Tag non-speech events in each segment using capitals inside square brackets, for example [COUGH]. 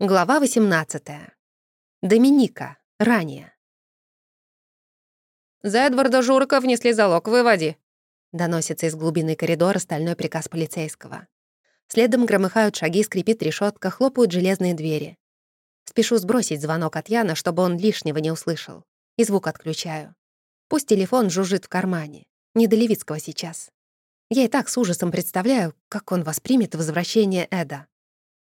Глава 18. Доминика. Ранее. «За Эдварда Журка внесли залог, выводи», — доносится из глубины коридора стальной приказ полицейского. Следом громыхают шаги, скрипит решетка, хлопают железные двери. Спешу сбросить звонок от Яна, чтобы он лишнего не услышал. И звук отключаю. Пусть телефон жужжит в кармане. Не до Левицкого сейчас. Я и так с ужасом представляю, как он воспримет возвращение Эда.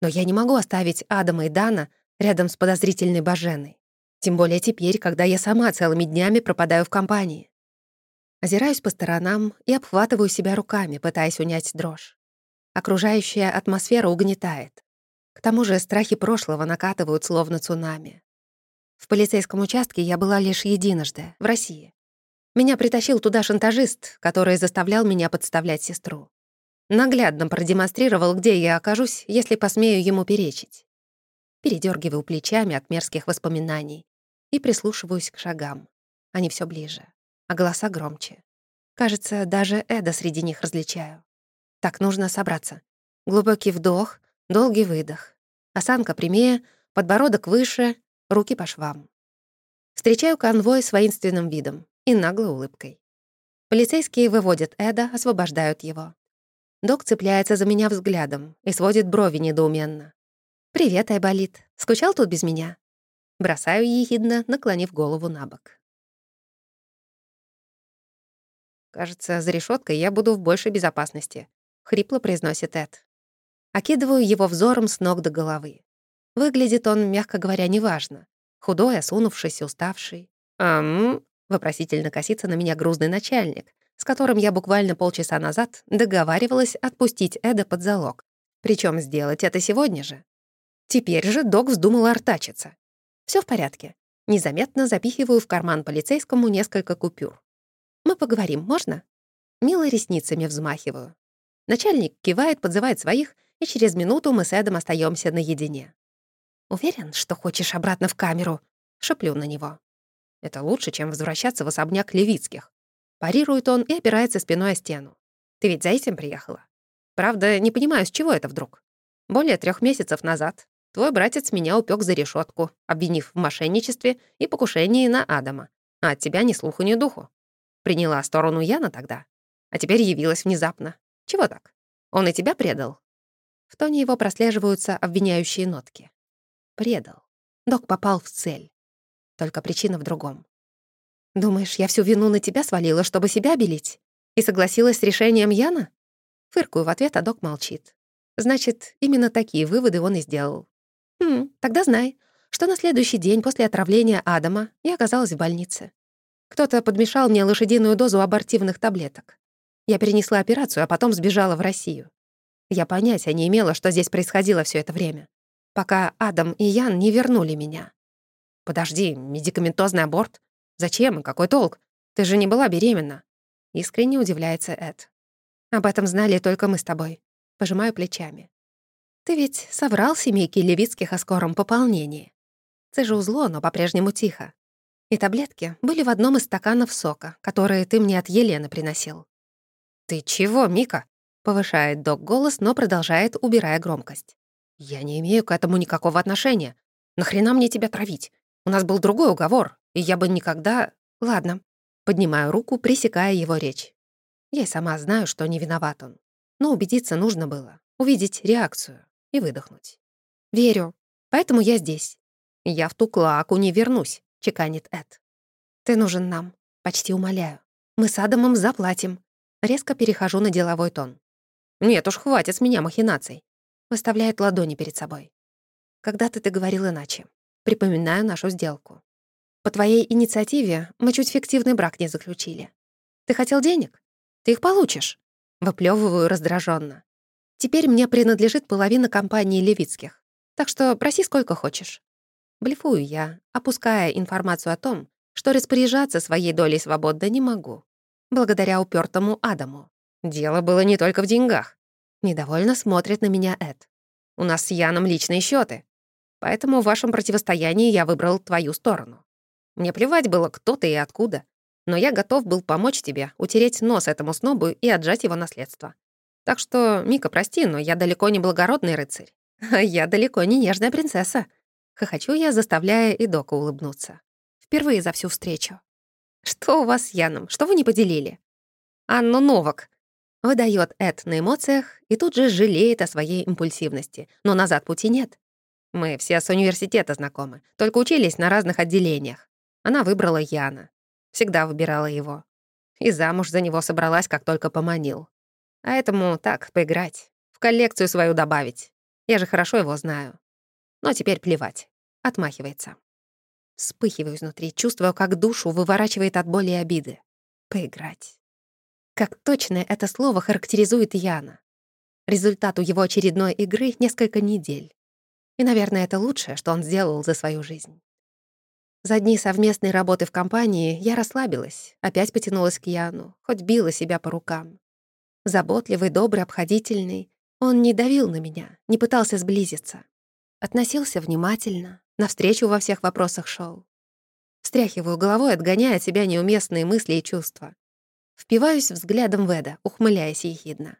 Но я не могу оставить Адама и Дана рядом с подозрительной Баженой. Тем более теперь, когда я сама целыми днями пропадаю в компании. Озираюсь по сторонам и обхватываю себя руками, пытаясь унять дрожь. Окружающая атмосфера угнетает. К тому же страхи прошлого накатывают словно цунами. В полицейском участке я была лишь единожды, в России. Меня притащил туда шантажист, который заставлял меня подставлять сестру. Наглядно продемонстрировал, где я окажусь, если посмею ему перечить. Передергиваю плечами от мерзких воспоминаний и прислушиваюсь к шагам. Они все ближе, а голоса громче. Кажется, даже Эда среди них различаю. Так, нужно собраться. Глубокий вдох, долгий выдох. Осанка прямее, подбородок выше, руки по швам. Встречаю конвой с воинственным видом и наглой улыбкой. Полицейские выводят Эда, освобождают его. Док цепляется за меня взглядом и сводит брови недоуменно. «Привет, Айболит. Скучал тут без меня?» Бросаю ехидно, наклонив голову на бок. «Кажется, за решеткой я буду в большей безопасности», — хрипло произносит Эд. Окидываю его взором с ног до головы. Выглядит он, мягко говоря, неважно. Худой, осунувшийся, уставший. «Ам...» — вопросительно косится на меня грузный начальник, с которым я буквально полчаса назад договаривалась отпустить Эда под залог. Причем сделать это сегодня же. Теперь же док вздумал артачиться. Все в порядке. Незаметно запихиваю в карман полицейскому несколько купюр. «Мы поговорим, можно?» Мило ресницами взмахиваю. Начальник кивает, подзывает своих, и через минуту мы с Эдом остаемся наедине. «Уверен, что хочешь обратно в камеру?» — шеплю на него. «Это лучше, чем возвращаться в особняк Левицких», Парирует он и опирается спиной о стену. «Ты ведь за этим приехала?» «Правда, не понимаю, с чего это вдруг?» «Более трех месяцев назад твой братец меня упек за решетку, обвинив в мошенничестве и покушении на Адама. А от тебя ни слуху, ни духу. Приняла сторону Яна тогда, а теперь явилась внезапно. Чего так? Он и тебя предал?» В тоне его прослеживаются обвиняющие нотки. «Предал. Док попал в цель. Только причина в другом. Думаешь, я всю вину на тебя свалила, чтобы себя белить? И согласилась с решением Яна? Фыркую в ответ, а док молчит. Значит, именно такие выводы он и сделал. Хм, тогда знай, что на следующий день после отравления Адама я оказалась в больнице. Кто-то подмешал мне лошадиную дозу абортивных таблеток. Я перенесла операцию, а потом сбежала в Россию. Я понятия не имела, что здесь происходило все это время, пока Адам и Ян не вернули меня. Подожди, медикаментозный аборт? Зачем и какой толк? Ты же не была беременна. Искренне удивляется Эд. Об этом знали только мы с тобой. Пожимаю плечами. Ты ведь соврал семейке Левицких о скором пополнении. Же узло, но по-прежнему тихо. И таблетки были в одном из стаканов сока, которые ты мне от Елены приносил. «Ты чего, Мика?» — повышает док голос, но продолжает, убирая громкость. «Я не имею к этому никакого отношения. Нахрена мне тебя травить? У нас был другой уговор, и я бы никогда... Ладно. Поднимаю руку, пресекая его речь. Я и сама знаю, что не виноват он. Но убедиться нужно было. Увидеть реакцию и выдохнуть. Верю. Поэтому я здесь. Я в ту клаку не вернусь, чеканит Эд. Ты нужен нам. Почти умоляю. Мы с Адамом заплатим. Резко перехожу на деловой тон. Нет уж, хватит с меня махинаций. Выставляет ладони перед собой. Когда-то ты говорил иначе. Припоминаю нашу сделку. По твоей инициативе мы чуть фиктивный брак не заключили. Ты хотел денег? Ты их получишь. Выплёвываю раздраженно. Теперь мне принадлежит половина компании Левицких. Так что проси сколько хочешь. Блефую я, опуская информацию о том, что распоряжаться своей долей свободно не могу. Благодаря упертому Адаму. Дело было не только в деньгах. Недовольно смотрит на меня Эд. У нас с Яном личные счеты, Поэтому в вашем противостоянии я выбрал твою сторону. Мне плевать было, кто ты и откуда, но я готов был помочь тебе утереть нос этому снобу и отжать его наследство. Так что, Мика, прости, но я далеко не благородный рыцарь, А [LAUGHS] я далеко не нежная принцесса. Хохочу я, заставляя и Дока улыбнуться. Впервые за всю встречу. Что у вас с Яном? Что вы не поделили? Анну Новак. Выдает Эд на эмоциях и тут же жалеет о своей импульсивности. Но назад пути нет. Мы все с университета знакомы, только учились на разных отделениях. Она выбрала Яна. Всегда выбирала его. И замуж за него собралась, как только поманил. А этому так, поиграть. В коллекцию свою добавить. Я же хорошо его знаю. Но теперь плевать. Отмахивается. Вспыхиваю изнутри, чувствую, как душу выворачивает от боли и обиды. Поиграть. Как точно это слово характеризует Яна. Результату его очередной игры — несколько недель. И, наверное, это лучшее, что он сделал за свою жизнь. За дни совместной работы в компании я расслабилась, опять потянулась к Яну, хоть била себя по рукам. Заботливый, добрый, обходительный. Он не давил на меня, не пытался сблизиться. Относился внимательно, навстречу во всех вопросах шел. Встряхиваю головой, отгоняя от себя неуместные мысли и чувства. Впиваюсь взглядом в Эда, ухмыляясь ехидно.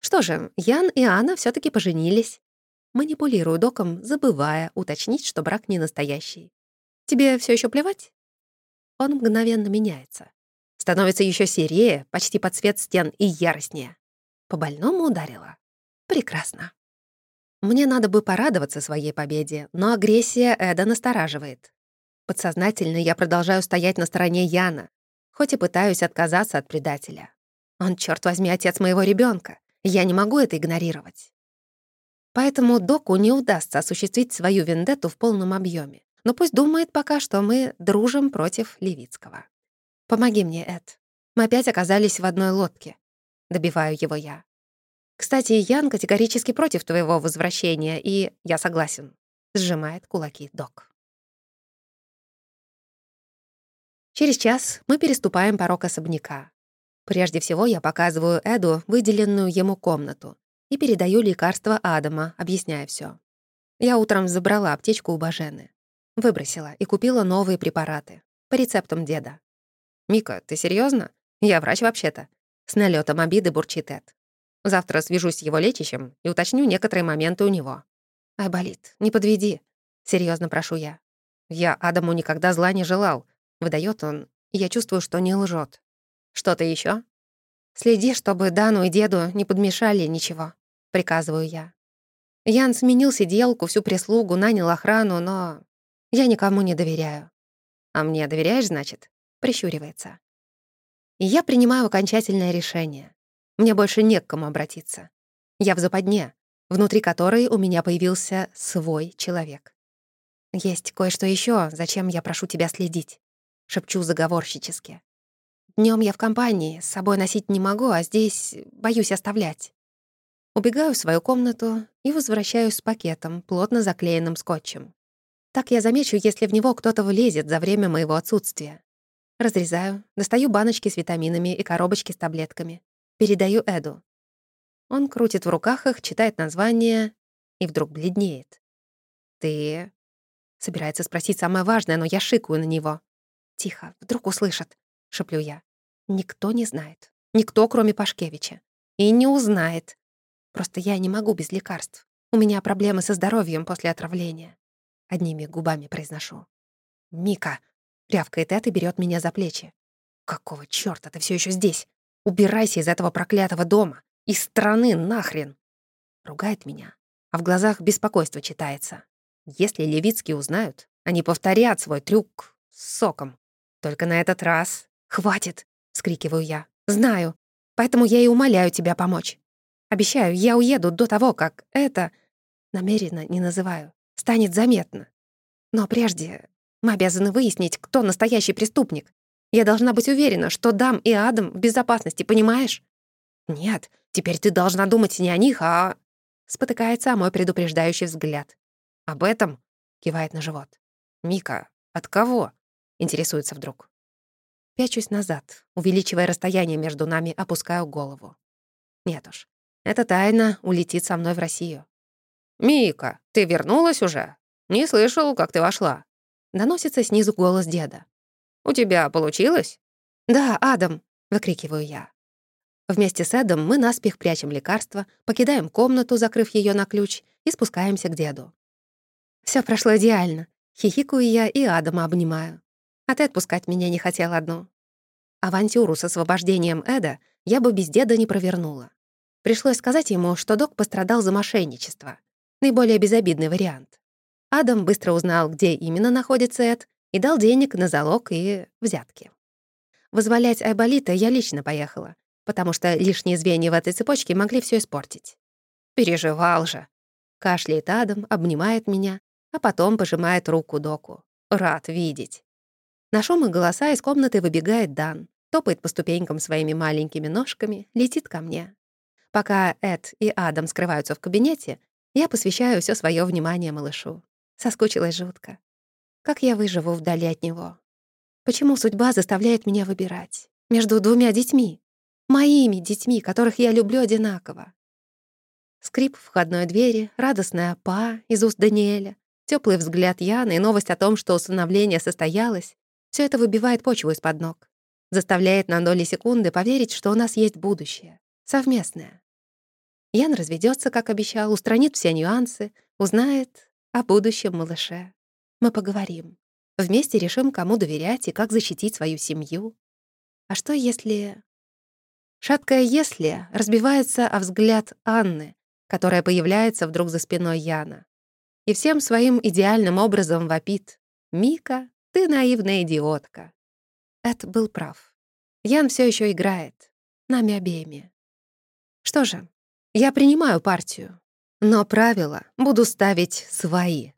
Что же, Ян и Анна все таки поженились. Манипулирую доком, забывая уточнить, что брак не настоящий. Тебе все еще плевать? Он мгновенно меняется. Становится еще серее, почти под цвет стен и яростнее. По больному ударила. Прекрасно. Мне надо бы порадоваться своей победе, но агрессия Эда настораживает. Подсознательно я продолжаю стоять на стороне Яна, хоть и пытаюсь отказаться от предателя. Он, черт возьми, отец моего ребенка. Я не могу это игнорировать. Поэтому доку не удастся осуществить свою вендетту в полном объеме. Но пусть думает пока, что мы дружим против Левицкого. Помоги мне, Эд. Мы опять оказались в одной лодке. Добиваю его я. Кстати, Ян категорически против твоего возвращения, и я согласен. Сжимает кулаки док. Через час мы переступаем порог особняка. Прежде всего я показываю Эду выделенную ему комнату и передаю лекарство Адама, объясняя все. Я утром забрала аптечку у Бажены. Выбросила и купила новые препараты. По рецептам деда. «Мика, ты серьезно? Я врач вообще-то». С налетом обиды бурчит Эд. Завтра свяжусь с его лечащим и уточню некоторые моменты у него. «Ай, болит, не подведи», — серьезно прошу я. «Я Адаму никогда зла не желал», — выдает он, я чувствую, что не лжет. «Что-то еще? «Следи, чтобы Дану и деду не подмешали ничего», — приказываю я. Ян сменил сиделку, всю прислугу, нанял охрану, но я никому не доверяю. «А мне доверяешь, значит?» — прищуривается. И я принимаю окончательное решение. Мне больше не к кому обратиться. Я в западне, внутри которой у меня появился свой человек. «Есть кое-что еще, зачем я прошу тебя следить», — шепчу заговорщически. Днем я в компании, с собой носить не могу, а здесь боюсь оставлять». Убегаю в свою комнату и возвращаюсь с пакетом, плотно заклеенным скотчем. Так я замечу, если в него кто-то влезет за время моего отсутствия. Разрезаю, достаю баночки с витаминами и коробочки с таблетками. Передаю Эду. Он крутит в руках их, читает название и вдруг бледнеет. «Ты...» Собирается спросить самое важное, но я шикаю на него. «Тихо, вдруг услышат», — шеплю я. «Никто не знает. Никто, кроме Пашкевича. И не узнает. Просто я не могу без лекарств. У меня проблемы со здоровьем после отравления». Одними губами произношу. «Мика!» — рявкает это и берет меня за плечи. «Какого чёрта ты все еще здесь? Убирайся из этого проклятого дома! Из страны нахрен!» Ругает меня, а в глазах беспокойство читается. Если левицкие узнают, они повторят свой трюк с соком. Только на этот раз «Хватит!» — скрикиваю я. «Знаю. Поэтому я и умоляю тебя помочь. Обещаю, я уеду до того, как это...» Намеренно не называю. Станет заметно. Но прежде мы обязаны выяснить, кто настоящий преступник. Я должна быть уверена, что Дам и Адам в безопасности, понимаешь? Нет, теперь ты должна думать не о них, а... Спотыкается мой предупреждающий взгляд. Об этом кивает на живот. «Мика, от кого?» — интересуется вдруг. Пячусь назад, увеличивая расстояние между нами, опускаю голову. Нет уж, эта тайна улетит со мной в Россию. «Мика, ты вернулась уже? Не слышал, как ты вошла». Доносится снизу голос деда. «У тебя получилось?» «Да, Адам!» — выкрикиваю я. Вместе с Эдом мы наспех прячем лекарства, покидаем комнату, закрыв ее на ключ, и спускаемся к деду. Все прошло идеально. Хихикаю я и Адама обнимаю. А ты отпускать меня не хотел одну. Авантюру с освобождением Эда я бы без деда не провернула. Пришлось сказать ему, что док пострадал за мошенничество. Наиболее безобидный вариант. Адам быстро узнал, где именно находится Эд, и дал денег на залог и взятки. Вызволять Айболита я лично поехала, потому что лишние звенья в этой цепочке могли все испортить. Переживал же. Кашляет Адам, обнимает меня, а потом пожимает руку доку. Рад видеть. На шум и голоса из комнаты выбегает Дан, топает по ступенькам своими маленькими ножками, летит ко мне. Пока Эд и Адам скрываются в кабинете, я посвящаю все свое внимание малышу. Соскучилась жутко. Как я выживу вдали от него? Почему судьба заставляет меня выбирать между двумя детьми? Моими детьми, которых я люблю одинаково. Скрип входной двери, радостная па из уст Даниэля, теплый взгляд Яны и новость о том, что усыновление состоялось, все это выбивает почву из-под ног. Заставляет на доли секунды поверить, что у нас есть будущее. Совместное. Ян разведется, как обещал, устранит все нюансы, узнает о будущем малыше. Мы поговорим. Вместе решим, кому доверять и как защитить свою семью. А что если... Шаткое «если» разбивается о взгляд Анны, которая появляется вдруг за спиной Яна. И всем своим идеальным образом вопит. «Мика, ты наивная идиотка». Эд был прав. Ян все еще играет. Нами обеими. Что же, я принимаю партию, но правила буду ставить свои.